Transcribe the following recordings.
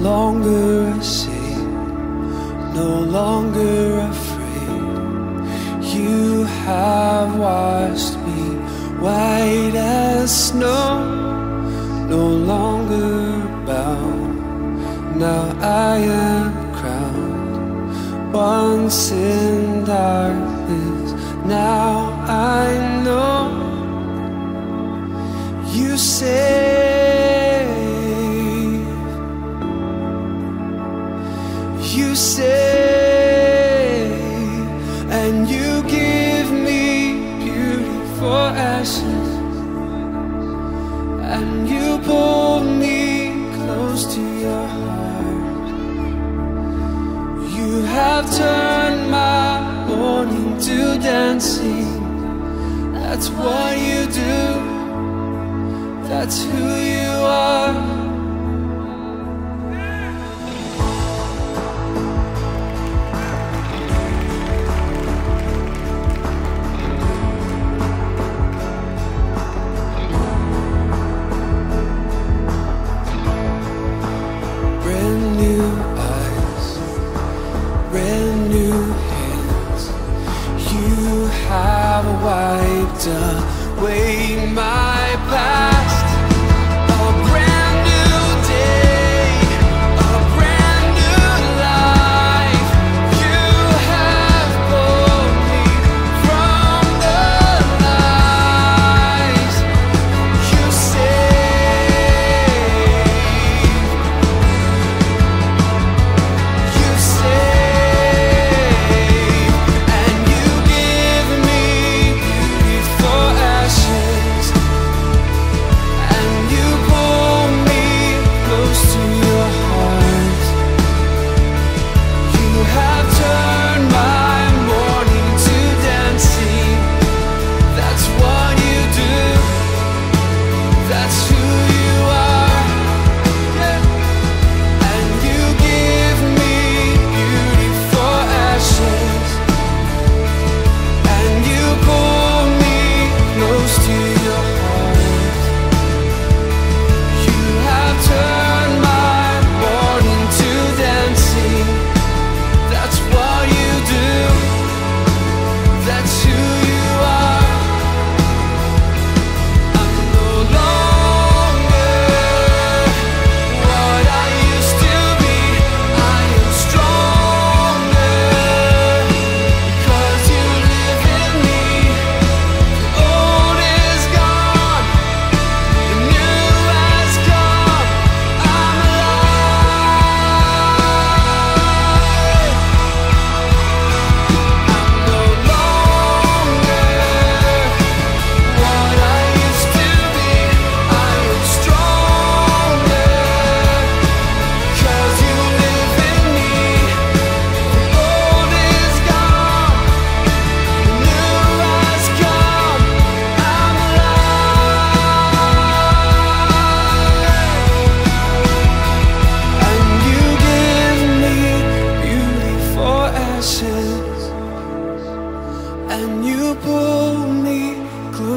longer a sin, no longer afraid. You have washed me white as snow, no longer bound. Now I am crowned once in darkness. Now I know you say. you say, and you give me beautiful ashes, and you pull me close to your heart. You have turned my mourning to dancing. That's what you do, that's who you are.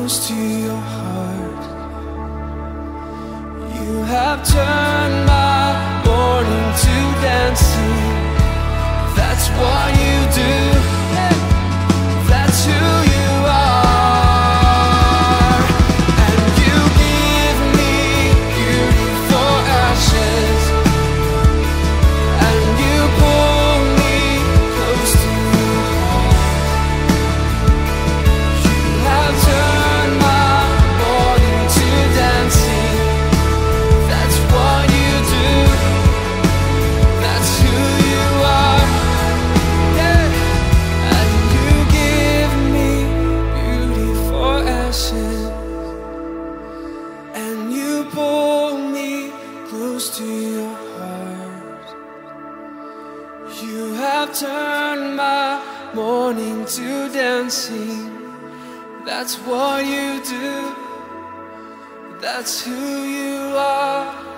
close to your heart. You have turned. close to your heart. You have turned my mourning to dancing. That's what you do, that's who you are.